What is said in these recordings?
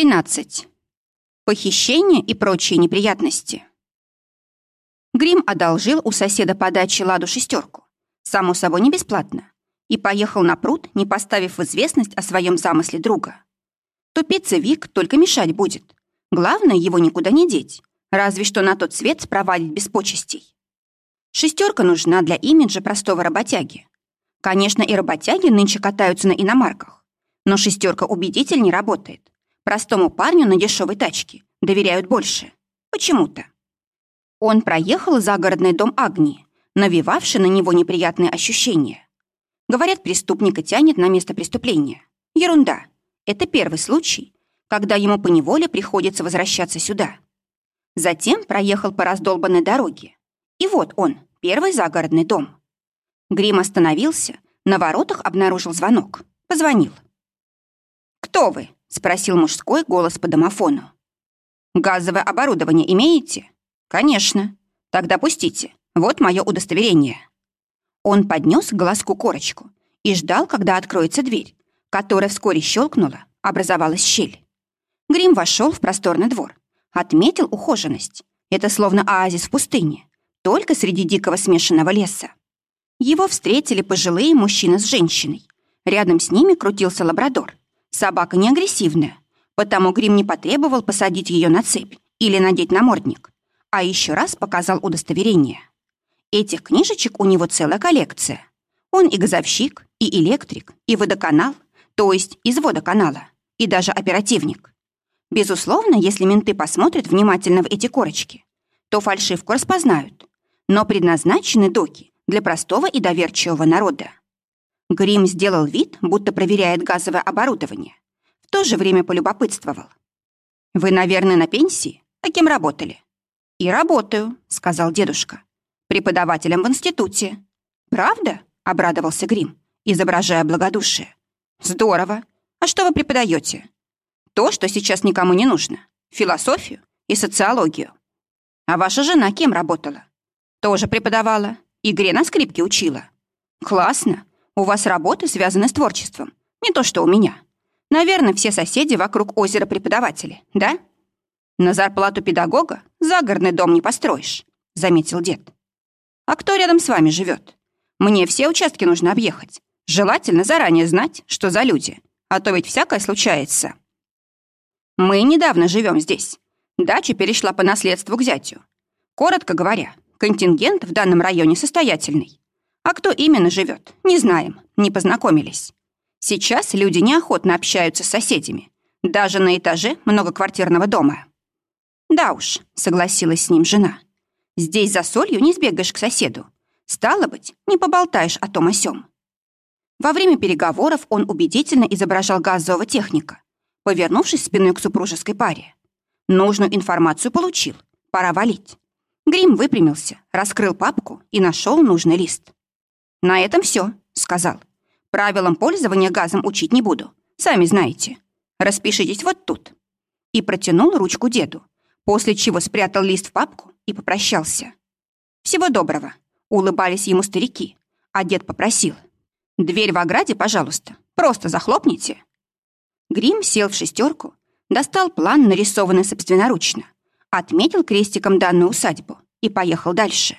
13. Похищение и прочие неприятности. Грим одолжил у соседа по даче ладу шестерку, само собой не бесплатно, и поехал на пруд, не поставив в известность о своем замысле друга. Тупица Вик только мешать будет. Главное, его никуда не деть, разве что на тот свет спровадить без почестей. Шестерка нужна для имиджа простого работяги. Конечно, и работяги нынче катаются на иномарках, но шестерка убедитель не работает. Простому парню на дешевой тачке доверяют больше. Почему-то. Он проехал загородный дом Агнии, навевавший на него неприятные ощущения. Говорят, преступника тянет на место преступления. Ерунда. Это первый случай, когда ему поневоле приходится возвращаться сюда. Затем проехал по раздолбанной дороге. И вот он, первый загородный дом. Грим остановился, на воротах обнаружил звонок. Позвонил. «Кто вы?» — спросил мужской голос по домофону. «Газовое оборудование имеете?» «Конечно. Тогда пустите. Вот мое удостоверение». Он поднес к глазку корочку и ждал, когда откроется дверь, которая вскоре щелкнула, образовалась щель. Грим вошел в просторный двор, отметил ухоженность. Это словно оазис в пустыне, только среди дикого смешанного леса. Его встретили пожилые мужчина с женщиной. Рядом с ними крутился лабрадор, Собака не агрессивная, потому Грим не потребовал посадить ее на цепь или надеть намордник, а еще раз показал удостоверение. Этих книжечек у него целая коллекция. Он и газовщик, и электрик, и водоканал, то есть из водоканала, и даже оперативник. Безусловно, если менты посмотрят внимательно в эти корочки, то фальшивку распознают, но предназначены доки для простого и доверчивого народа. Грим сделал вид, будто проверяет газовое оборудование. В то же время полюбопытствовал. «Вы, наверное, на пенсии? А кем работали?» «И работаю», — сказал дедушка. «Преподавателем в институте». «Правда?» — обрадовался Грим, изображая благодушие. «Здорово. А что вы преподаете?» «То, что сейчас никому не нужно. Философию и социологию». «А ваша жена кем работала?» «Тоже преподавала. Игре на скрипке учила». «Классно. У вас работы связаны с творчеством. Не то, что у меня. Наверное, все соседи вокруг озера преподаватели, да? На зарплату педагога загородный дом не построишь, заметил дед. А кто рядом с вами живет? Мне все участки нужно объехать. Желательно заранее знать, что за люди, а то ведь всякое случается. Мы недавно живем здесь. Дача перешла по наследству к зятю. Коротко говоря, контингент в данном районе состоятельный. А кто именно живет, не знаем, не познакомились. Сейчас люди неохотно общаются с соседями, даже на этаже многоквартирного дома. «Да уж», — согласилась с ним жена. «Здесь за солью не сбегаешь к соседу. Стало быть, не поболтаешь о том о сём». Во время переговоров он убедительно изображал газового техника, повернувшись спиной к супружеской паре. Нужную информацию получил. Пора валить. Грим выпрямился, раскрыл папку и нашел нужный лист. «На этом все», — сказал. «Правилам пользования газом учить не буду. Сами знаете. Распишитесь вот тут». И протянул ручку деду, после чего спрятал лист в папку и попрощался. «Всего доброго», — улыбались ему старики, а дед попросил. «Дверь в ограде, пожалуйста, просто захлопните». Грим сел в шестерку, достал план, нарисованный собственноручно, отметил крестиком данную усадьбу и поехал дальше.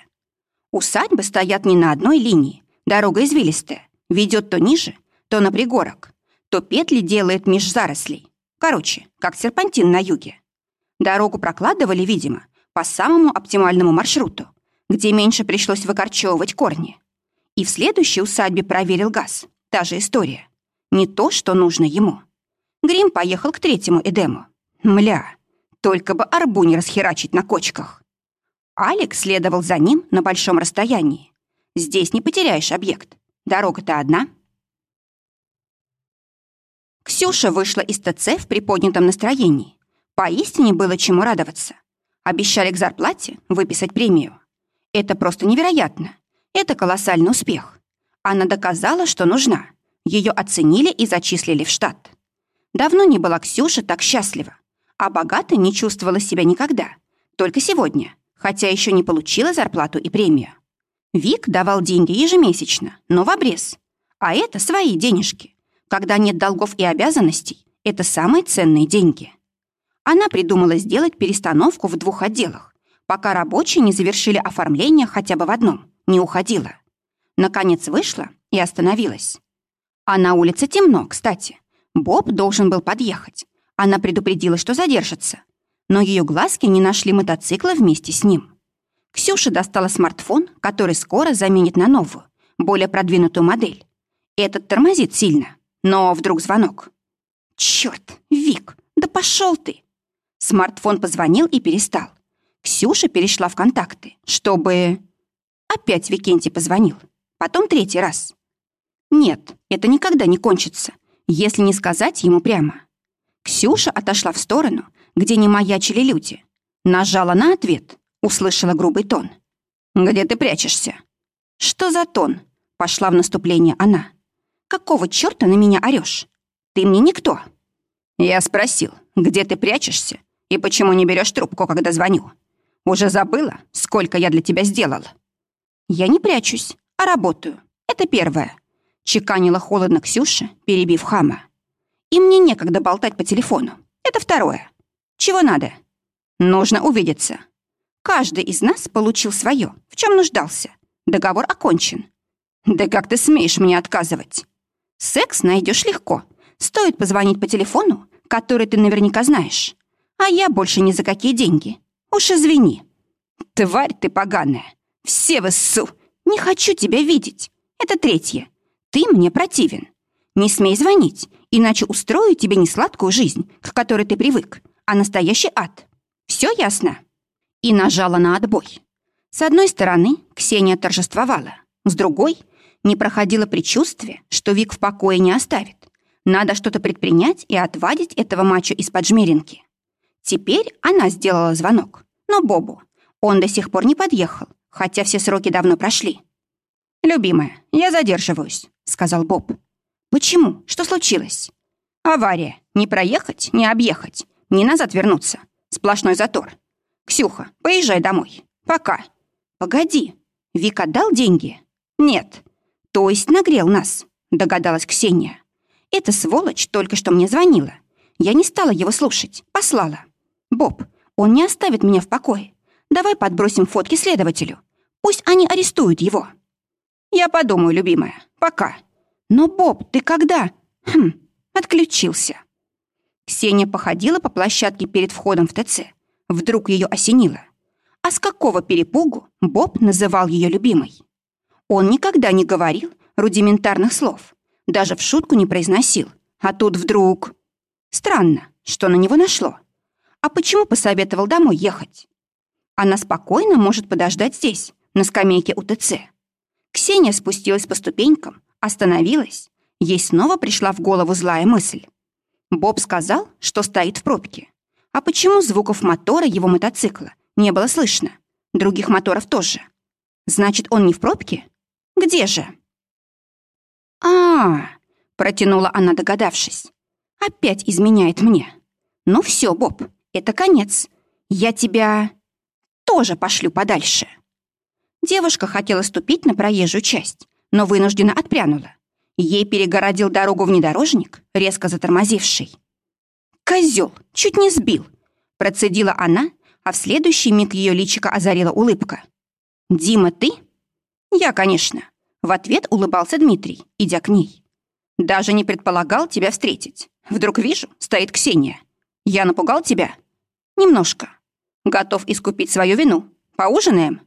Усадьбы стоят не на одной линии, Дорога извилистая, ведет то ниже, то на пригорок, то петли делает меж зарослей. Короче, как серпантин на юге. Дорогу прокладывали, видимо, по самому оптимальному маршруту, где меньше пришлось выкорчевывать корни. И в следующей усадьбе проверил газ. Та же история. Не то, что нужно ему. Грим поехал к третьему Эдему. Мля, только бы арбу не расхерачить на кочках. Алекс следовал за ним на большом расстоянии. Здесь не потеряешь объект. Дорога-то одна. Ксюша вышла из ТЦ в приподнятом настроении. Поистине было чему радоваться. Обещали к зарплате выписать премию. Это просто невероятно. Это колоссальный успех. Она доказала, что нужна. Ее оценили и зачислили в штат. Давно не была Ксюша так счастлива. А богата не чувствовала себя никогда. Только сегодня, хотя еще не получила зарплату и премию. Вик давал деньги ежемесячно, но в обрез. А это свои денежки. Когда нет долгов и обязанностей, это самые ценные деньги. Она придумала сделать перестановку в двух отделах, пока рабочие не завершили оформление хотя бы в одном, не уходила. Наконец вышла и остановилась. А на улице темно, кстати. Боб должен был подъехать. Она предупредила, что задержится. Но ее глазки не нашли мотоцикла вместе с ним. Ксюша достала смартфон, который скоро заменит на новую, более продвинутую модель. Этот тормозит сильно, но вдруг звонок. Черт, Вик, да пошел ты! Смартфон позвонил и перестал. Ксюша перешла в контакты, чтобы... Опять Викентий позвонил. Потом третий раз. Нет, это никогда не кончится, если не сказать ему прямо. Ксюша отошла в сторону, где не маячили люди. Нажала на ответ, услышала грубый тон. «Где ты прячешься?» «Что за тон?» Пошла в наступление она. «Какого чёрта на меня орёшь? Ты мне никто». Я спросил, где ты прячешься и почему не берешь трубку, когда звоню. Уже забыла, сколько я для тебя сделал? Я не прячусь, а работаю. Это первое. Чеканила холодно Ксюша, перебив хама. И мне некогда болтать по телефону. Это второе. Чего надо? Нужно увидеться. Каждый из нас получил свое, в чем нуждался. Договор окончен. Да как ты смеешь мне отказывать? Секс найдешь легко. Стоит позвонить по телефону, который ты наверняка знаешь. А я больше ни за какие деньги. Уж извини. Тварь ты поганая. Все вы, су. Не хочу тебя видеть. Это третье. Ты мне противен. Не смей звонить, иначе устрою тебе не сладкую жизнь, к которой ты привык, а настоящий ад. Все ясно?» И нажала на отбой. С одной стороны, Ксения торжествовала. С другой, не проходило предчувствие, что Вик в покое не оставит. Надо что-то предпринять и отвадить этого мачо из-под жмеринки. Теперь она сделала звонок. Но Бобу. Он до сих пор не подъехал, хотя все сроки давно прошли. «Любимая, я задерживаюсь», — сказал Боб. «Почему? Что случилось?» «Авария. Не проехать, не объехать, не назад вернуться. Сплошной затор. Ксюха, поезжай домой. Пока». «Погоди. Вик отдал деньги?» «Нет». «То есть нагрел нас», — догадалась Ксения. «Эта сволочь только что мне звонила. Я не стала его слушать, послала. Боб, он не оставит меня в покое. Давай подбросим фотки следователю. Пусть они арестуют его». «Я подумаю, любимая. Пока». «Но, Боб, ты когда?» «Хм, отключился». Ксения походила по площадке перед входом в ТЦ. Вдруг ее осенило. А с какого перепугу Боб называл ее любимой? Он никогда не говорил рудиментарных слов, даже в шутку не произносил. А тут вдруг... Странно, что на него нашло. А почему посоветовал домой ехать? Она спокойно может подождать здесь, на скамейке у ТЦ. Ксения спустилась по ступенькам, остановилась. Ей снова пришла в голову злая мысль. Боб сказал, что стоит в пробке. А почему звуков мотора его мотоцикла не было слышно? Других моторов тоже. Значит, он не в пробке? Где же? а, -а, -а протянула она, догадавшись. «Опять изменяет мне. Ну все, Боб, это конец. Я тебя тоже пошлю подальше». Девушка хотела ступить на проезжую часть, но вынужденно отпрянула. Ей перегородил дорогу внедорожник, резко затормозивший. «Козёл! Чуть не сбил!» Процедила она, а в следующий миг ее личико озарила улыбка. «Дима, ты?» «Я, конечно». В ответ улыбался Дмитрий, идя к ней. «Даже не предполагал тебя встретить. Вдруг вижу, стоит Ксения. Я напугал тебя?» «Немножко. Готов искупить свою вину. Поужинаем?»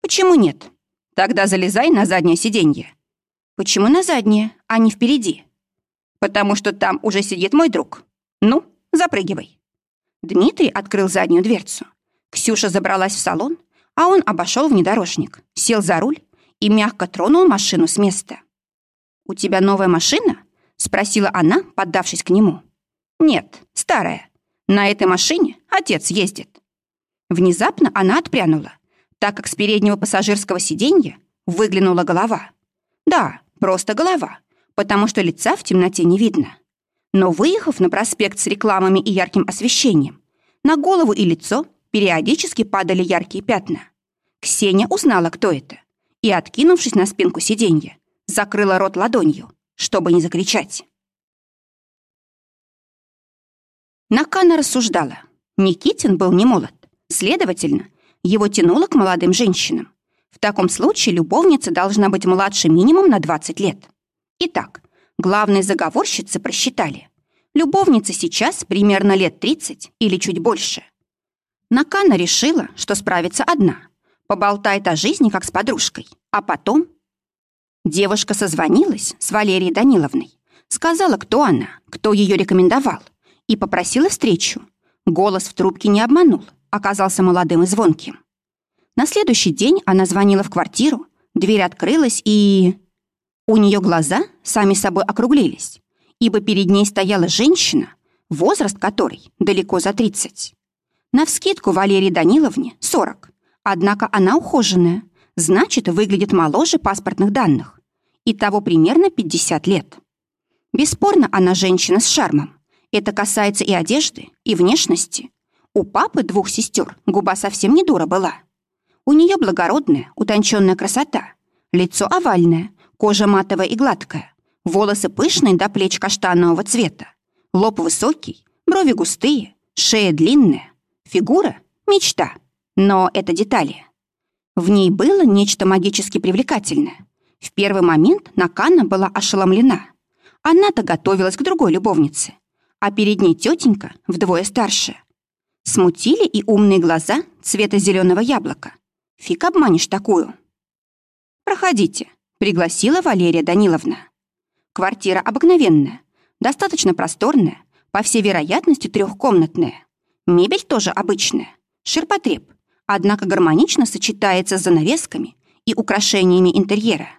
«Почему нет? Тогда залезай на заднее сиденье». «Почему на заднее, а не впереди?» «Потому что там уже сидит мой друг. Ну, запрыгивай». Дмитрий открыл заднюю дверцу. Ксюша забралась в салон, а он обошел внедорожник, сел за руль и мягко тронул машину с места. «У тебя новая машина?» — спросила она, поддавшись к нему. «Нет, старая. На этой машине отец ездит». Внезапно она отпрянула, так как с переднего пассажирского сиденья выглянула голова. Да, просто голова, потому что лица в темноте не видно. Но выехав на проспект с рекламами и ярким освещением, на голову и лицо периодически падали яркие пятна. Ксения узнала, кто это, и, откинувшись на спинку сиденья, закрыла рот ладонью, чтобы не закричать. Накана рассуждала. Никитин был не молод. Следовательно, его тянуло к молодым женщинам. В таком случае любовница должна быть младше минимум на 20 лет. Итак, главные заговорщицы просчитали. Любовница сейчас примерно лет 30 или чуть больше. Накана решила, что справится одна. Поболтает о жизни, как с подружкой. А потом... Девушка созвонилась с Валерией Даниловной. Сказала, кто она, кто ее рекомендовал. И попросила встречу. Голос в трубке не обманул оказался молодым и звонким. На следующий день она звонила в квартиру, дверь открылась и... У нее глаза сами собой округлились, ибо перед ней стояла женщина, возраст которой далеко за 30. Навскидку Валерии Даниловне 40, однако она ухоженная, значит, выглядит моложе паспортных данных. и того примерно 50 лет. Бесспорно, она женщина с шармом. Это касается и одежды, и внешности, у папы двух сестер губа совсем не дура была. У нее благородная, утонченная красота, лицо овальное, кожа матовая и гладкая, волосы пышные до плеч каштанового цвета, лоб высокий, брови густые, шея длинная, фигура — мечта. Но это детали. В ней было нечто магически привлекательное. В первый момент Накана была ошеломлена. Она-то готовилась к другой любовнице, а перед ней тетенька вдвое старше — Смутили и умные глаза цвета зеленого яблока. Фиг обманешь такую. «Проходите», — пригласила Валерия Даниловна. Квартира обыкновенная, достаточно просторная, по всей вероятности трехкомнатная. Мебель тоже обычная, ширпотреб, однако гармонично сочетается с занавесками и украшениями интерьера.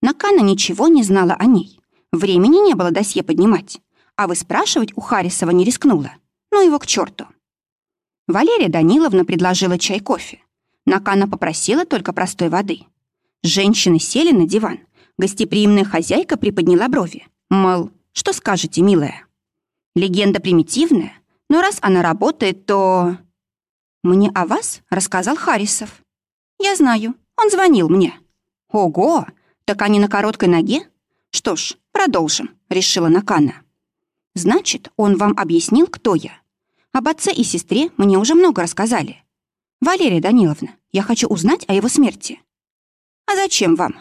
Накана ничего не знала о ней. Времени не было досье поднимать, а вы спрашивать у Харисова не рискнула. Ну его к черту. Валерия Даниловна предложила чай-кофе. Накана попросила только простой воды. Женщины сели на диван. Гостеприимная хозяйка приподняла брови. Мол, что скажете, милая? Легенда примитивная, но раз она работает, то... Мне о вас рассказал Харисов. Я знаю, он звонил мне. Ого, так они на короткой ноге? Что ж, продолжим, решила Накана. Значит, он вам объяснил, кто я. Об отце и сестре мне уже много рассказали. Валерия Даниловна, я хочу узнать о его смерти. А зачем вам?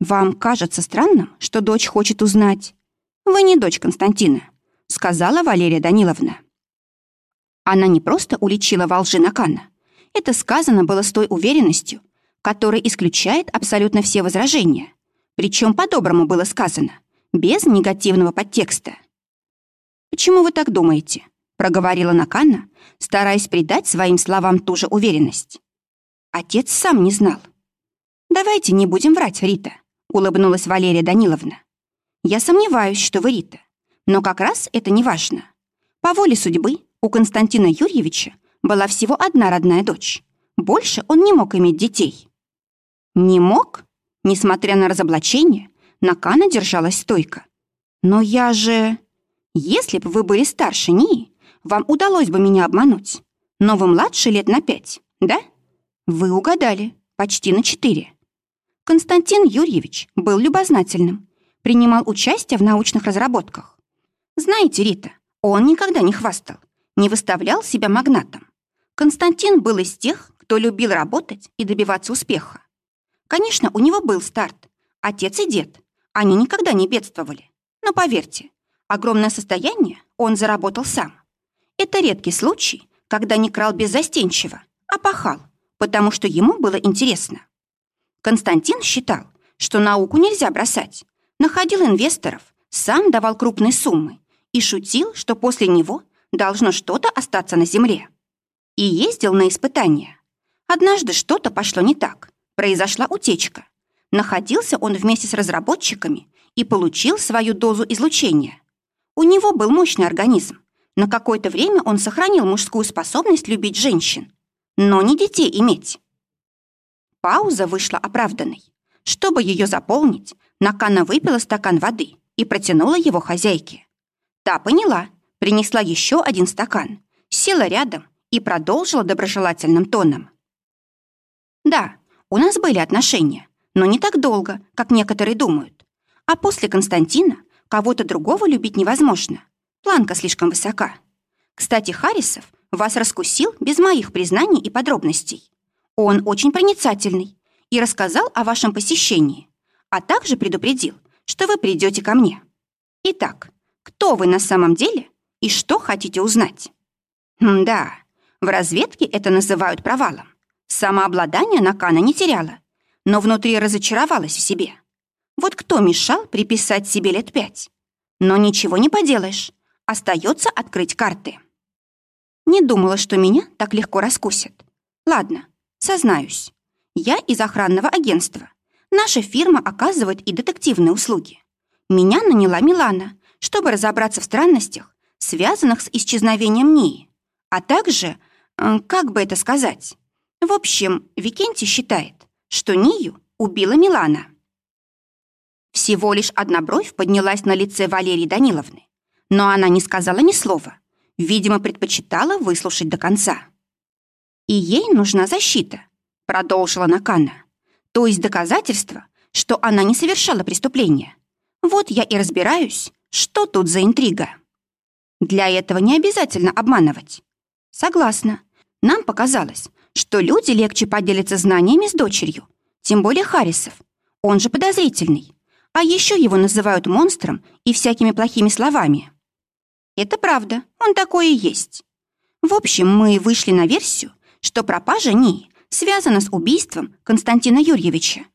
Вам кажется странным, что дочь хочет узнать? Вы не дочь Константина, сказала Валерия Даниловна. Она не просто уличила во лжи Накана. Это сказано было с той уверенностью, которая исключает абсолютно все возражения. Причем по-доброму было сказано, без негативного подтекста. «Почему вы так думаете?» проговорила Накана, стараясь придать своим словам ту же уверенность. Отец сам не знал. «Давайте не будем врать, Рита», — улыбнулась Валерия Даниловна. «Я сомневаюсь, что вы Рита, но как раз это не важно. По воле судьбы у Константина Юрьевича была всего одна родная дочь. Больше он не мог иметь детей». «Не мог?» Несмотря на разоблачение, Накана держалась стойко. «Но я же...» «Если бы вы были старше Нии, вам удалось бы меня обмануть. Но вы младше лет на пять, да? Вы угадали, почти на четыре. Константин Юрьевич был любознательным, принимал участие в научных разработках. Знаете, Рита, он никогда не хвастал, не выставлял себя магнатом. Константин был из тех, кто любил работать и добиваться успеха. Конечно, у него был старт. Отец и дед. Они никогда не бедствовали. Но поверьте, огромное состояние он заработал сам. Это редкий случай, когда не крал беззастенчиво, а пахал, потому что ему было интересно. Константин считал, что науку нельзя бросать, находил инвесторов, сам давал крупные суммы и шутил, что после него должно что-то остаться на земле. И ездил на испытания. Однажды что-то пошло не так, произошла утечка. Находился он вместе с разработчиками и получил свою дозу излучения. У него был мощный организм, на какое-то время он сохранил мужскую способность любить женщин, но не детей иметь. Пауза вышла оправданной. Чтобы ее заполнить, Накана выпила стакан воды и протянула его хозяйке. Та поняла, принесла еще один стакан, села рядом и продолжила доброжелательным тоном. «Да, у нас были отношения, но не так долго, как некоторые думают. А после Константина кого-то другого любить невозможно. Планка слишком высока. Кстати, Харрисов вас раскусил без моих признаний и подробностей. Он очень проницательный и рассказал о вашем посещении, а также предупредил, что вы придете ко мне. Итак, кто вы на самом деле и что хотите узнать? Да, в разведке это называют провалом. Самообладание Накана не теряла, но внутри разочаровалась в себе. Вот кто мешал приписать себе лет пять? Но ничего не поделаешь. Остается открыть карты. Не думала, что меня так легко раскусят. Ладно, сознаюсь. Я из охранного агентства. Наша фирма оказывает и детективные услуги. Меня наняла Милана, чтобы разобраться в странностях, связанных с исчезновением Нии, а также, э, как бы это сказать, в общем, Викентий считает, что Нию убила Милана. Всего лишь одна бровь поднялась на лице Валерии Даниловны, но она не сказала ни слова, видимо, предпочитала выслушать до конца. «И ей нужна защита», — продолжила Накана, «то есть доказательство, что она не совершала преступления. Вот я и разбираюсь, что тут за интрига. Для этого не обязательно обманывать. Согласна. Нам показалось, что люди легче поделятся знаниями с дочерью, тем более Харрисов. Он же подозрительный. А еще его называют монстром и всякими плохими словами. Это правда, он такой и есть. В общем, мы вышли на версию, что пропажа Нии связана с убийством Константина Юрьевича,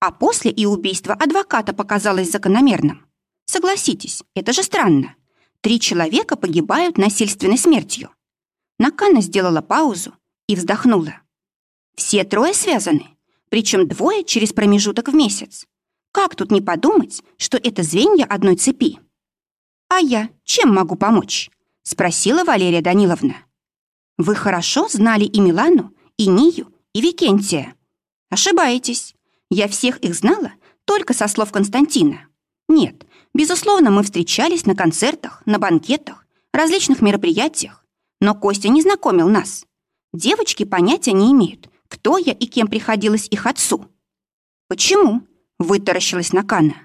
а после и убийство адвоката показалось закономерным. Согласитесь, это же странно. Три человека погибают насильственной смертью. Накана сделала паузу и вздохнула. Все трое связаны, причем двое через промежуток в месяц. Как тут не подумать, что это звенья одной цепи? «А я чем могу помочь?» — спросила Валерия Даниловна. «Вы хорошо знали и Милану, и Нию, и Викентия. Ошибаетесь. Я всех их знала только со слов Константина. Нет, безусловно, мы встречались на концертах, на банкетах, различных мероприятиях, но Костя не знакомил нас. Девочки понятия не имеют, кто я и кем приходилась их отцу. «Почему?» — вытаращилась Накана.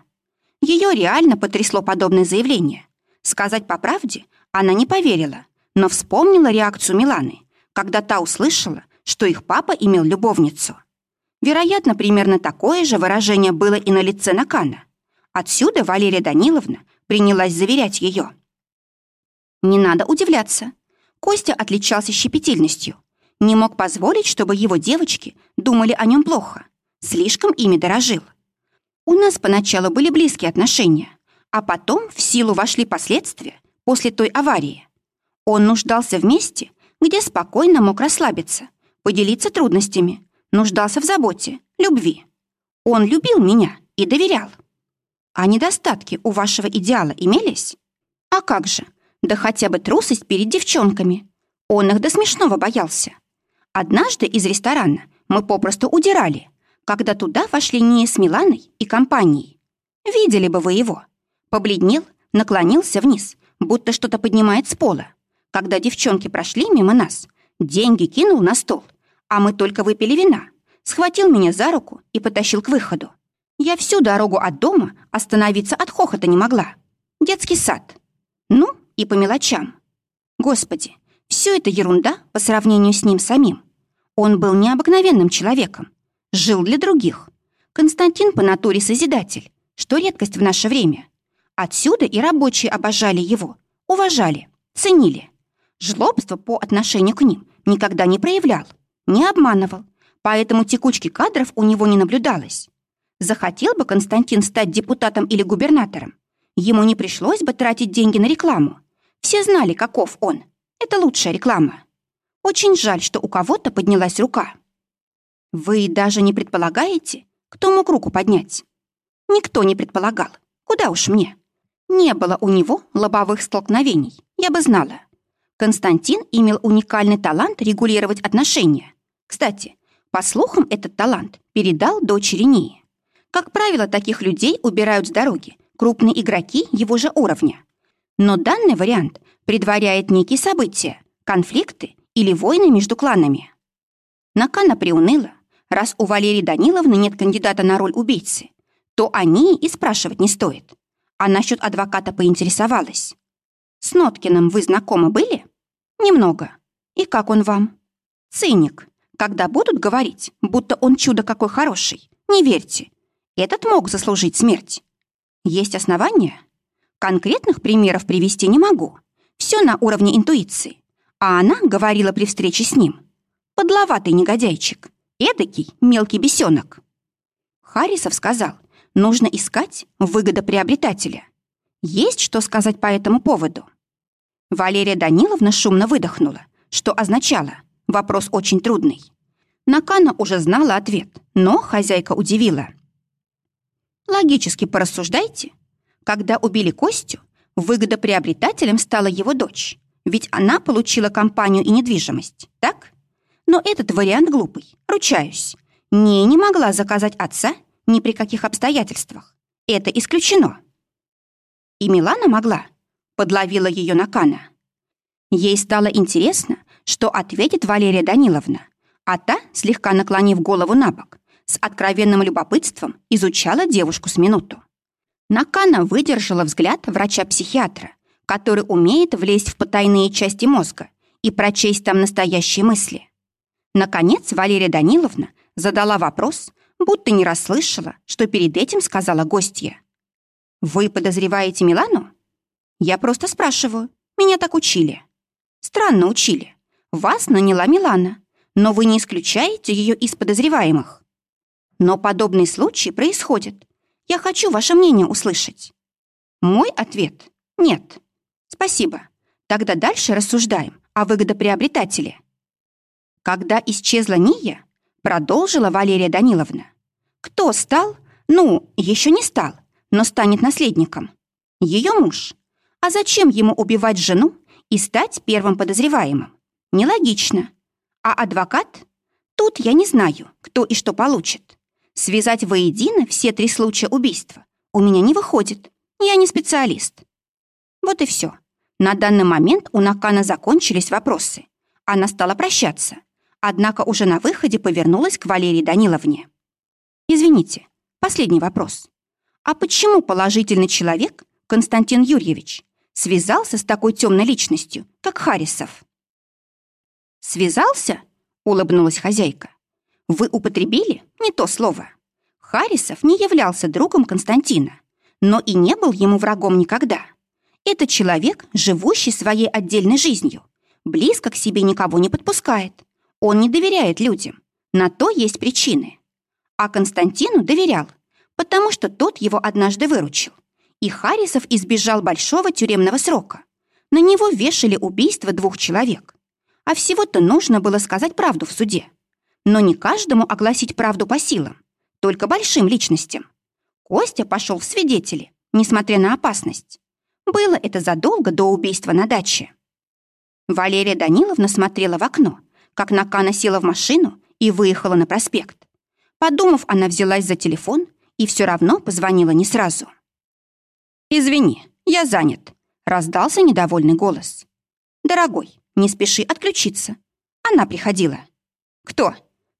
Ее реально потрясло подобное заявление. Сказать по правде, она не поверила, но вспомнила реакцию Миланы, когда та услышала, что их папа имел любовницу. Вероятно, примерно такое же выражение было и на лице Накана. Отсюда Валерия Даниловна принялась заверять ее. Не надо удивляться. Костя отличался щепетильностью. Не мог позволить, чтобы его девочки думали о нем плохо. Слишком ими дорожил. У нас поначалу были близкие отношения, а потом в силу вошли последствия после той аварии. Он нуждался в месте, где спокойно мог расслабиться, поделиться трудностями, нуждался в заботе, любви. Он любил меня и доверял. А недостатки у вашего идеала имелись? А как же? Да хотя бы трусость перед девчонками. Он их до смешного боялся. Однажды из ресторана мы попросту удирали, когда туда вошли не с Миланой и компанией. Видели бы вы его. Побледнел, наклонился вниз, будто что-то поднимает с пола. Когда девчонки прошли мимо нас, деньги кинул на стол, а мы только выпили вина. Схватил меня за руку и потащил к выходу. Я всю дорогу от дома остановиться от хохота не могла. Детский сад. Ну, и по мелочам. Господи, все это ерунда по сравнению с ним самим. Он был необыкновенным человеком. Жил для других. Константин по натуре созидатель, что редкость в наше время. Отсюда и рабочие обожали его, уважали, ценили. Жлобство по отношению к ним никогда не проявлял не обманывал, поэтому текучки кадров у него не наблюдалось. Захотел бы Константин стать депутатом или губернатором, ему не пришлось бы тратить деньги на рекламу. Все знали, каков он. Это лучшая реклама. Очень жаль, что у кого-то поднялась рука. Вы даже не предполагаете, кто мог руку поднять? Никто не предполагал. Куда уж мне? Не было у него лобовых столкновений, я бы знала. Константин имел уникальный талант регулировать отношения. Кстати, по слухам, этот талант передал дочери Нии. Как правило, таких людей убирают с дороги крупные игроки его же уровня. Но данный вариант предваряет некие события, конфликты или войны между кланами. Накана приуныла. Раз у Валерии Даниловны нет кандидата на роль убийцы, то о ней и спрашивать не стоит. А насчет адвоката поинтересовалась. «С Ноткиным вы знакомы были?» «Немного. И как он вам? Циник. Когда будут говорить, будто он чудо какой хороший, не верьте. Этот мог заслужить смерть. Есть основания? Конкретных примеров привести не могу. Все на уровне интуиции. А она говорила при встрече с ним. Подловатый негодяйчик. Эдакий мелкий бесенок. Харрисов сказал, нужно искать выгодоприобретателя. Есть что сказать по этому поводу? Валерия Даниловна шумно выдохнула, что означало «вопрос очень трудный». Накана уже знала ответ, но хозяйка удивила. Логически порассуждайте. Когда убили Костю, выгодоприобретателем стала его дочь, ведь она получила компанию и недвижимость, так? Но этот вариант глупый, ручаюсь. Не, не могла заказать отца ни при каких обстоятельствах. Это исключено. И Милана могла. Подловила ее Накана. Ей стало интересно, что ответит Валерия Даниловна, а та, слегка наклонив голову на бок, с откровенным любопытством изучала девушку с минуту. Накана выдержала взгляд врача-психиатра, который умеет влезть в потайные части мозга и прочесть там настоящие мысли. Наконец Валерия Даниловна задала вопрос, будто не расслышала, что перед этим сказала гостья. «Вы подозреваете Милану?» «Я просто спрашиваю. Меня так учили». «Странно учили. Вас наняла Милана, но вы не исключаете ее из подозреваемых». «Но подобные случаи происходят. Я хочу ваше мнение услышать». Мой ответ — нет. Спасибо. Тогда дальше рассуждаем о выгодоприобретателе. Когда исчезла Ния, продолжила Валерия Даниловна, кто стал, ну, еще не стал, но станет наследником? Ее муж. А зачем ему убивать жену и стать первым подозреваемым? Нелогично. А адвокат? Тут я не знаю, кто и что получит. Связать воедино все три случая убийства у меня не выходит. Я не специалист. Вот и все. На данный момент у Накана закончились вопросы. Она стала прощаться однако уже на выходе повернулась к Валерии Даниловне. «Извините, последний вопрос. А почему положительный человек, Константин Юрьевич, связался с такой темной личностью, как Харисов?» «Связался?» — улыбнулась хозяйка. «Вы употребили не то слово. Харисов не являлся другом Константина, но и не был ему врагом никогда. Это человек, живущий своей отдельной жизнью, близко к себе никого не подпускает, он не доверяет людям. На то есть причины. А Константину доверял, потому что тот его однажды выручил. И Харисов избежал большого тюремного срока. На него вешали убийство двух человек. А всего-то нужно было сказать правду в суде. Но не каждому огласить правду по силам, только большим личностям. Костя пошел в свидетели, несмотря на опасность. Было это задолго до убийства на даче. Валерия Даниловна смотрела в окно, как Накана села в машину и выехала на проспект. Подумав, она взялась за телефон и все равно позвонила не сразу. «Извини, я занят», — раздался недовольный голос. «Дорогой, не спеши отключиться». Она приходила. «Кто?»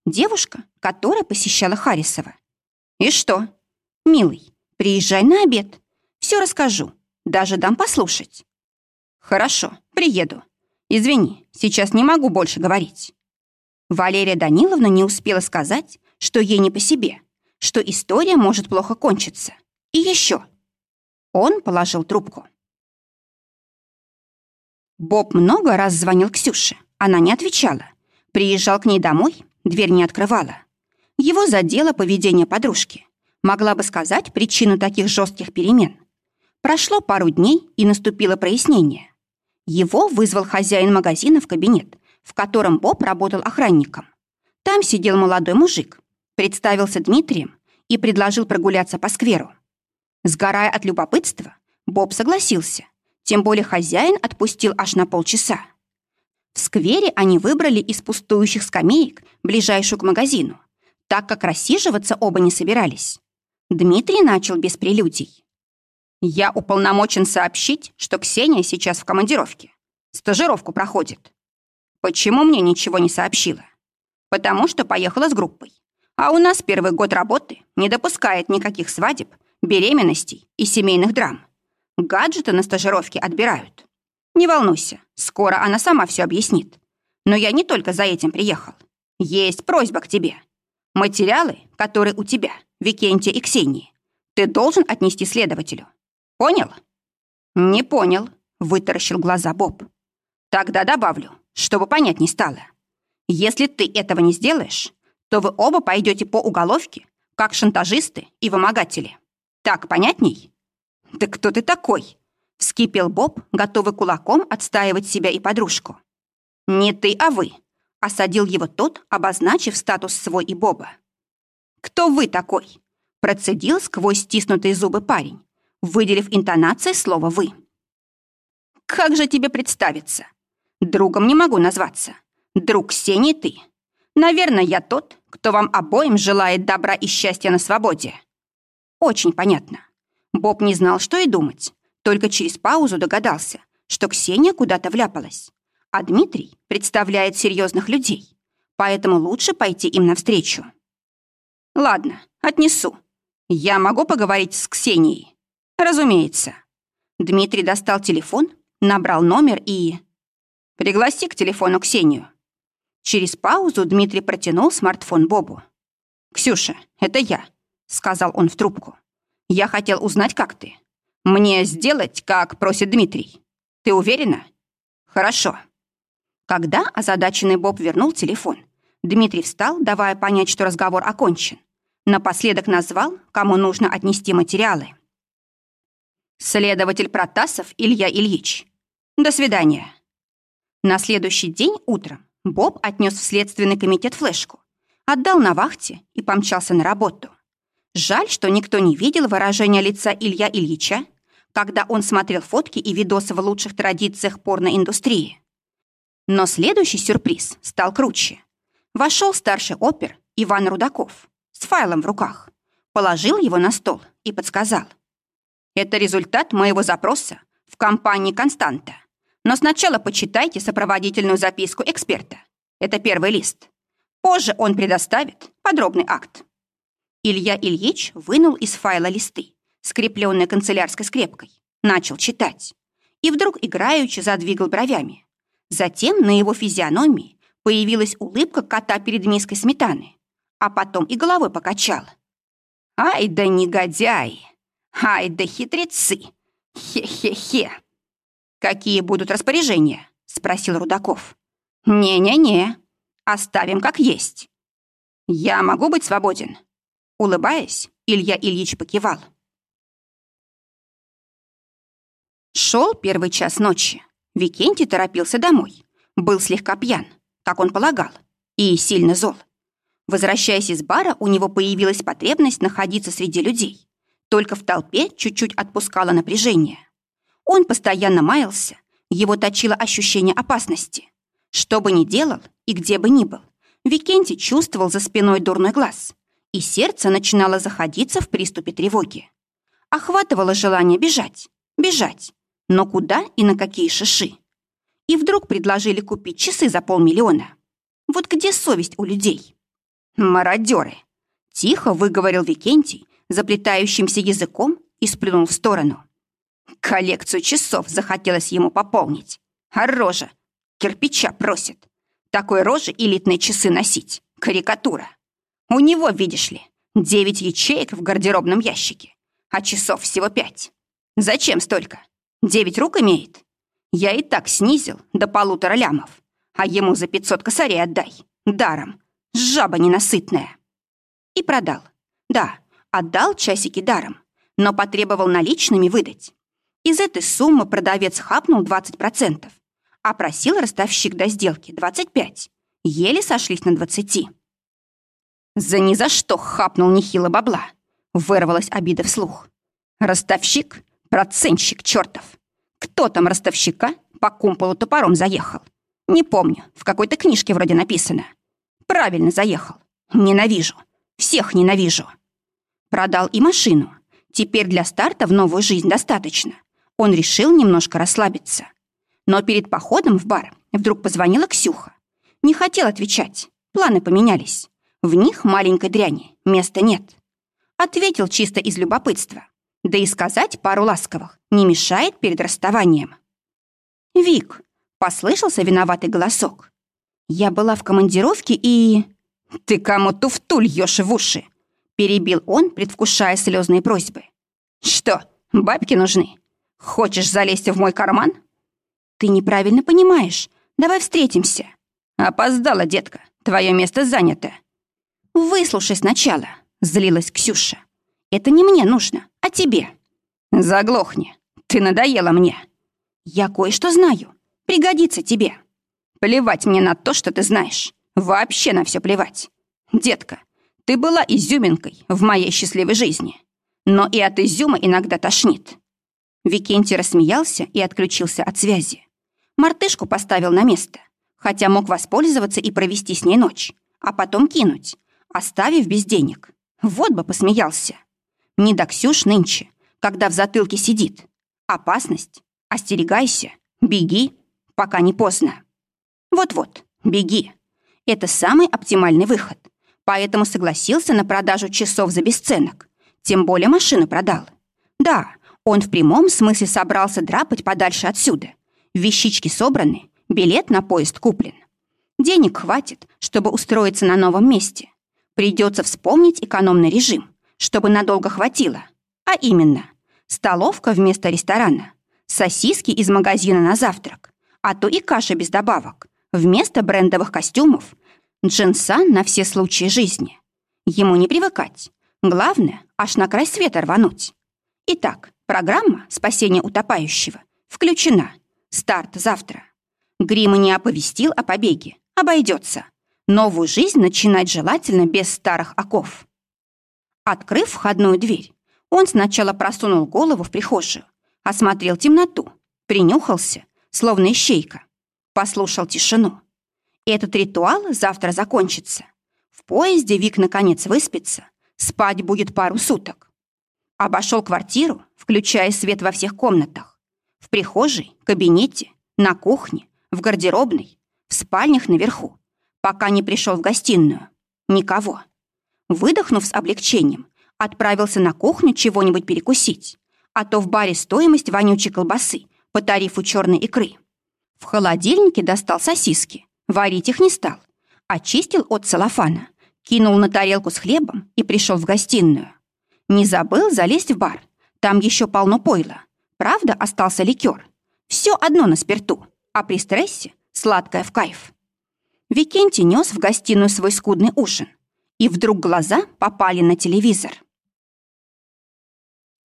«Девушка, которая посещала Харисова». «И что?» «Милый, приезжай на обед. Все расскажу. Даже дам послушать». «Хорошо, приеду. Извини, сейчас не могу больше говорить. Валерия Даниловна не успела сказать, что ей не по себе, что история может плохо кончиться. И еще. Он положил трубку. Боб много раз звонил Ксюше. Она не отвечала. Приезжал к ней домой, дверь не открывала. Его задело поведение подружки. Могла бы сказать причину таких жестких перемен. Прошло пару дней, и наступило прояснение. Его вызвал хозяин магазина в кабинет, в котором Боб работал охранником. Там сидел молодой мужик, представился Дмитрием и предложил прогуляться по скверу. Сгорая от любопытства, Боб согласился, тем более хозяин отпустил аж на полчаса. В сквере они выбрали из пустующих скамеек ближайшую к магазину, так как рассиживаться оба не собирались. Дмитрий начал без прелюдий. Я уполномочен сообщить, что Ксения сейчас в командировке. Стажировку проходит. Почему мне ничего не сообщила? Потому что поехала с группой. А у нас первый год работы не допускает никаких свадеб, беременностей и семейных драм. Гаджеты на стажировке отбирают. Не волнуйся, скоро она сама все объяснит. Но я не только за этим приехал. Есть просьба к тебе. Материалы, которые у тебя, Викентия и Ксении, ты должен отнести следователю. Понял? Не понял, вытаращил глаза Боб. Тогда добавлю, чтобы понять не стало. Если ты этого не сделаешь, то вы оба пойдете по уголовке, как шантажисты и вымогатели. Так понятней? Да кто ты такой? Вскипел Боб, готовый кулаком отстаивать себя и подружку. «Не ты, а вы», — осадил его тот, обозначив статус свой и Боба. «Кто вы такой?» — процедил сквозь стиснутые зубы парень, выделив интонацией слово «вы». «Как же тебе представиться? Другом не могу назваться. Друг Ксении ты. Наверное, я тот, кто вам обоим желает добра и счастья на свободе». Очень понятно. Боб не знал, что и думать. Только через паузу догадался, что Ксения куда-то вляпалась. А Дмитрий представляет серьезных людей, поэтому лучше пойти им навстречу. Ладно, отнесу. Я могу поговорить с Ксенией? Разумеется. Дмитрий достал телефон, набрал номер и... Пригласи к телефону Ксению. Через паузу Дмитрий протянул смартфон Бобу. «Ксюша, это я», — сказал он в трубку. «Я хотел узнать, как ты. Мне сделать, как просит Дмитрий. Ты уверена? Хорошо. Когда озадаченный Боб вернул телефон, Дмитрий встал, давая понять, что разговор окончен. Напоследок назвал, кому нужно отнести материалы. Следователь Протасов Илья Ильич. До свидания. На следующий день утром Боб отнес в следственный комитет флешку, отдал на вахте и помчался на работу. Жаль, что никто не видел выражения лица Илья Ильича, когда он смотрел фотки и видосы в лучших традициях порноиндустрии. Но следующий сюрприз стал круче. Вошел старший опер Иван Рудаков с файлом в руках, положил его на стол и подсказал. «Это результат моего запроса в компании «Константа». Но сначала почитайте сопроводительную записку эксперта. Это первый лист. Позже он предоставит подробный акт. Илья Ильич вынул из файла листы скрепленный канцелярской скрепкой, начал читать. И вдруг играючи задвигал бровями. Затем на его физиономии появилась улыбка кота перед миской сметаны, а потом и головой покачал. «Ай да негодяи! Ай да хитрецы! Хе-хе-хе!» «Какие будут распоряжения?» — спросил Рудаков. «Не-не-не, оставим как есть». «Я могу быть свободен?» Улыбаясь, Илья Ильич покивал. Шел первый час ночи. Викентий торопился домой. Был слегка пьян, как он полагал, и сильно зол. Возвращаясь из бара, у него появилась потребность находиться среди людей. Только в толпе чуть-чуть отпускало напряжение. Он постоянно маялся, его точило ощущение опасности. Что бы ни делал и где бы ни был, Викентий чувствовал за спиной дурной глаз, и сердце начинало заходиться в приступе тревоги. Охватывало желание бежать, бежать, но куда и на какие шиши? И вдруг предложили купить часы за полмиллиона. Вот где совесть у людей? Мародеры! Тихо выговорил Викентий, заплетающимся языком, и сплюнул в сторону. Коллекцию часов захотелось ему пополнить. А рожа кирпича просит. Такой рожи элитные часы носить. Карикатура. У него, видишь ли, девять ячеек в гардеробном ящике, а часов всего пять. Зачем столько? Девять рук имеет? Я и так снизил до полутора лямов. А ему за пятьсот косарей отдай. Даром. Жаба ненасытная. И продал. Да, отдал часики даром, но потребовал наличными выдать. Из этой суммы продавец хапнул 20%, а просил ростовщик до сделки 25%. Еле сошлись на 20%. За ни за что хапнул нехило бабла. Вырвалась обида вслух. Ростовщик Процентщик чертов. Кто там ростовщика по кумполу топором заехал? Не помню, в какой-то книжке вроде написано. Правильно заехал. Ненавижу. Всех ненавижу. Продал и машину. Теперь для старта в новую жизнь достаточно. Он решил немножко расслабиться. Но перед походом в бар вдруг позвонила Ксюха. Не хотел отвечать. Планы поменялись. В них маленькой дряни места нет. Ответил чисто из любопытства. Да и сказать пару ласковых не мешает перед расставанием. «Вик!» — послышался виноватый голосок. Я была в командировке и... Ты кому туфту льёшь в уши? Перебил он, предвкушая слезные просьбы. Что, бабки нужны? Хочешь залезть в мой карман? Ты неправильно понимаешь. Давай встретимся. Опоздала, детка. Твое место занято. Выслушай сначала, злилась Ксюша. Это не мне нужно, а тебе. Заглохни. Ты надоела мне. Я кое-что знаю. Пригодится тебе. Плевать мне на то, что ты знаешь. Вообще на все плевать. Детка, ты была изюминкой в моей счастливой жизни. Но и от изюма иногда тошнит. Викентий рассмеялся и отключился от связи. Мартышку поставил на место, хотя мог воспользоваться и провести с ней ночь, а потом кинуть, оставив без денег. Вот бы посмеялся. Не до Ксюш нынче, когда в затылке сидит. Опасность. Остерегайся. Беги, пока не поздно. Вот-вот, беги. Это самый оптимальный выход. Поэтому согласился на продажу часов за бесценок. Тем более машину продал. Да, он в прямом смысле собрался драпать подальше отсюда. Вещички собраны, билет на поезд куплен. Денег хватит, чтобы устроиться на новом месте. Придется вспомнить экономный режим чтобы надолго хватило. А именно, столовка вместо ресторана, сосиски из магазина на завтрак, а то и каша без добавок, вместо брендовых костюмов, джинса на все случаи жизни. Ему не привыкать. Главное, аж на край света рвануть. Итак, программа «Спасение утопающего» включена. Старт завтра. Грима не оповестил о побеге. Обойдется. Новую жизнь начинать желательно без старых оков. Открыв входную дверь, он сначала просунул голову в прихожую, осмотрел темноту, принюхался, словно ищейка, послушал тишину. Этот ритуал завтра закончится. В поезде Вик наконец выспится, спать будет пару суток. Обошел квартиру, включая свет во всех комнатах. В прихожей, кабинете, на кухне, в гардеробной, в спальнях наверху, пока не пришел в гостиную. Никого. Выдохнув с облегчением, отправился на кухню чего-нибудь перекусить, а то в баре стоимость вонючей колбасы по тарифу черной икры. В холодильнике достал сосиски, варить их не стал, очистил от целлофана, кинул на тарелку с хлебом и пришел в гостиную. Не забыл залезть в бар, там еще полно пойла. Правда, остался ликер. Все одно на спирту, а при стрессе сладкое в кайф. Викентий нес в гостиную свой скудный ужин и вдруг глаза попали на телевизор.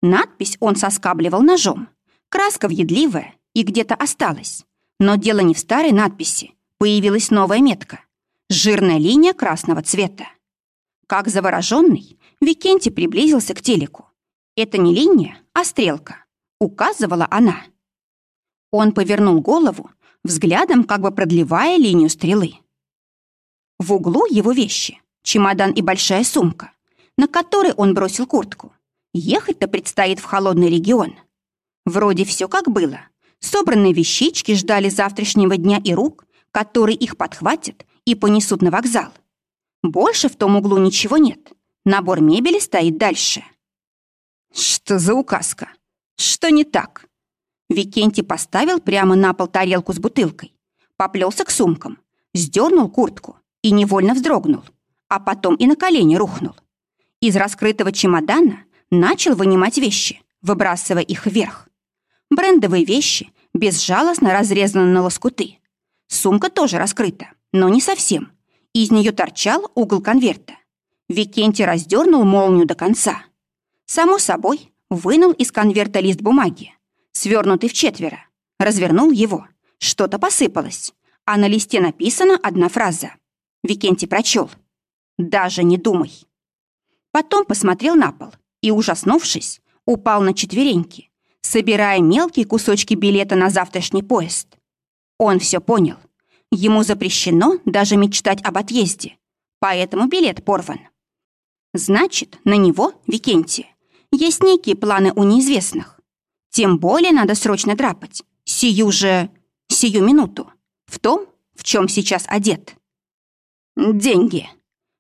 Надпись он соскабливал ножом. Краска въедливая и где-то осталась. Но дело не в старой надписи. Появилась новая метка. Жирная линия красного цвета. Как завороженный, Викентий приблизился к телеку. Это не линия, а стрелка. Указывала она. Он повернул голову, взглядом как бы продлевая линию стрелы. В углу его вещи чемодан и большая сумка, на которой он бросил куртку. Ехать-то предстоит в холодный регион. Вроде все как было. Собранные вещички ждали завтрашнего дня и рук, которые их подхватят и понесут на вокзал. Больше в том углу ничего нет. Набор мебели стоит дальше. Что за указка? Что не так? Викентий поставил прямо на пол тарелку с бутылкой, поплелся к сумкам, сдернул куртку и невольно вздрогнул а потом и на колени рухнул. Из раскрытого чемодана начал вынимать вещи, выбрасывая их вверх. Брендовые вещи безжалостно разрезаны на лоскуты. Сумка тоже раскрыта, но не совсем. Из нее торчал угол конверта. Викентий раздернул молнию до конца. Само собой, вынул из конверта лист бумаги, свернутый в четверо, развернул его. Что-то посыпалось, а на листе написана одна фраза. Викентий прочел — даже не думай. Потом посмотрел на пол и, ужаснувшись, упал на четвереньки, собирая мелкие кусочки билета на завтрашний поезд. Он все понял. Ему запрещено даже мечтать об отъезде, поэтому билет порван. Значит, на него, Викентия, есть некие планы у неизвестных. Тем более надо срочно драпать. Сию же... сию минуту. В том, в чем сейчас одет. Деньги.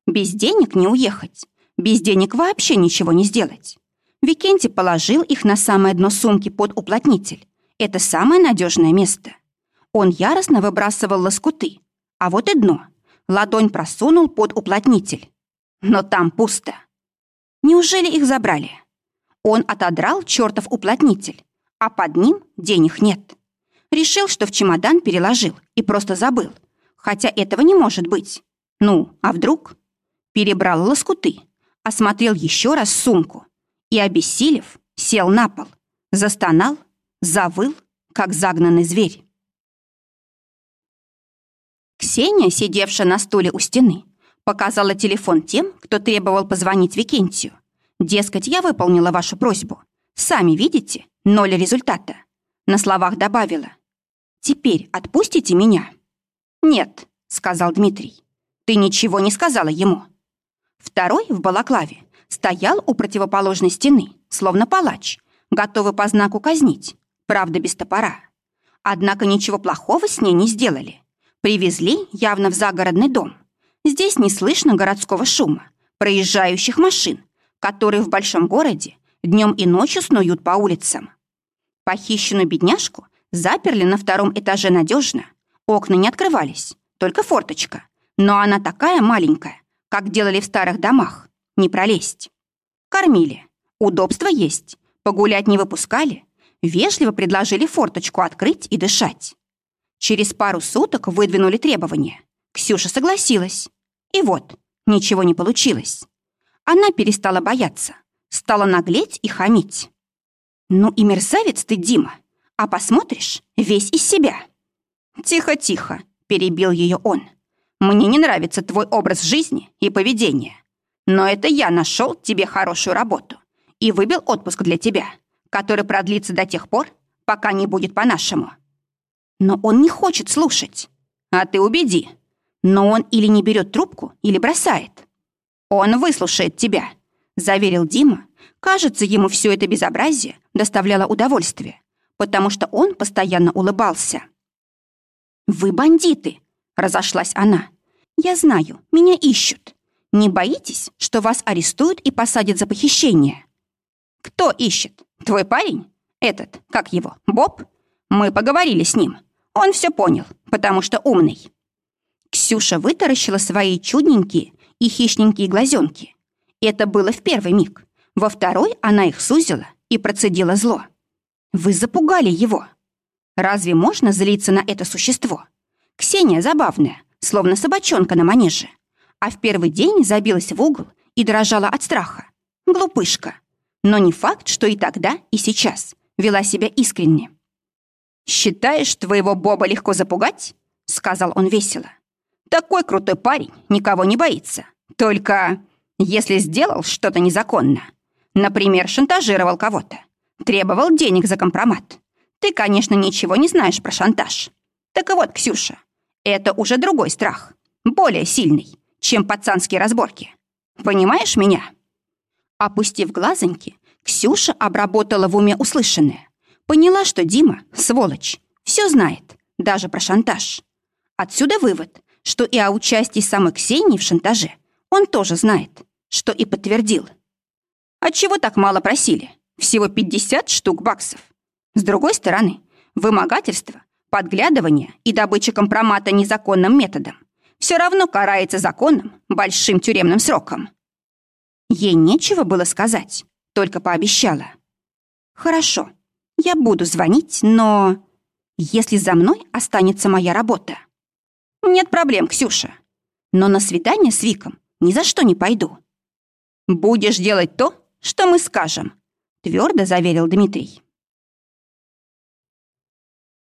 Без денег не уехать. Без денег вообще ничего не сделать. Викентий положил их на самое дно сумки под уплотнитель. Это самое надежное место. Он яростно выбрасывал лоскуты, А вот и дно. Ладонь просунул под уплотнитель. Но там пусто. Неужели их забрали? Он отодрал чертов уплотнитель, а под ним денег нет. Решил, что в чемодан переложил и просто забыл. Хотя этого не может быть. Ну, а вдруг? Перебрал лоскуты, осмотрел еще раз сумку и, обессилев, сел на пол, застонал, завыл, как загнанный зверь. Ксения, сидевшая на стуле у стены, показала телефон тем, кто требовал позвонить Викентию. Дескать, я выполнила вашу просьбу. Сами видите, ноль результата. На словах добавила. «Теперь отпустите меня?» «Нет», — сказал Дмитрий. «Ты ничего не сказала ему». Второй в балаклаве стоял у противоположной стены, словно палач, готовый по знаку казнить, правда, без топора. Однако ничего плохого с ней не сделали. Привезли явно в загородный дом. Здесь не слышно городского шума, проезжающих машин, которые в большом городе днем и ночью снуют по улицам. Похищенную бедняжку заперли на втором этаже надежно. Окна не открывались, только форточка. Но она такая маленькая, как делали в старых домах. Не пролезть. Кормили. Удобство есть. Погулять не выпускали. Вежливо предложили форточку открыть и дышать. Через пару суток выдвинули требования. Ксюша согласилась. И вот, ничего не получилось. Она перестала бояться, стала наглеть и хамить. «Ну и мерзавец ты, Дима, а посмотришь, весь из себя». «Тихо-тихо», — перебил ее он. «Мне не нравится твой образ жизни и поведения. Но это я нашел тебе хорошую работу и выбил отпуск для тебя, который продлится до тех пор, пока не будет по-нашему». Но он не хочет слушать. А ты убеди. Но он или не берет трубку, или бросает. «Он выслушает тебя», — заверил Дима. Кажется, ему все это безобразие доставляло удовольствие, потому что он постоянно улыбался. «Вы бандиты!» — разошлась она. «Я знаю, меня ищут. Не боитесь, что вас арестуют и посадят за похищение?» «Кто ищет? Твой парень? Этот, как его, Боб? Мы поговорили с ним. Он все понял, потому что умный». Ксюша вытаращила свои чудненькие, и хищненькие глазенки. Это было в первый миг. Во второй она их сузила и процедила зло. «Вы запугали его!» Разве можно злиться на это существо? Ксения забавная, словно собачонка на манеже. А в первый день забилась в угол и дрожала от страха. Глупышка. Но не факт, что и тогда, и сейчас вела себя искренне. «Считаешь, твоего Боба легко запугать?» — сказал он весело. Такой крутой парень никого не боится. Только если сделал что-то незаконно. Например, шантажировал кого-то. Требовал денег за компромат. Ты, конечно, ничего не знаешь про шантаж. Так вот, Ксюша, это уже другой страх. Более сильный, чем пацанские разборки. Понимаешь меня? Опустив глазоньки, Ксюша обработала в уме услышанное. Поняла, что Дима — сволочь. Все знает, даже про шантаж. Отсюда вывод, что и о участии самой Ксении в шантаже он тоже знает, что и подтвердил. Отчего так мало просили? Всего 50 штук баксов. С другой стороны, вымогательство, подглядывание и добыча компромата незаконным методом все равно карается законом большим тюремным сроком. Ей нечего было сказать, только пообещала. «Хорошо, я буду звонить, но если за мной останется моя работа...» «Нет проблем, Ксюша. Но на свидание с Виком ни за что не пойду». «Будешь делать то, что мы скажем», — твердо заверил Дмитрий.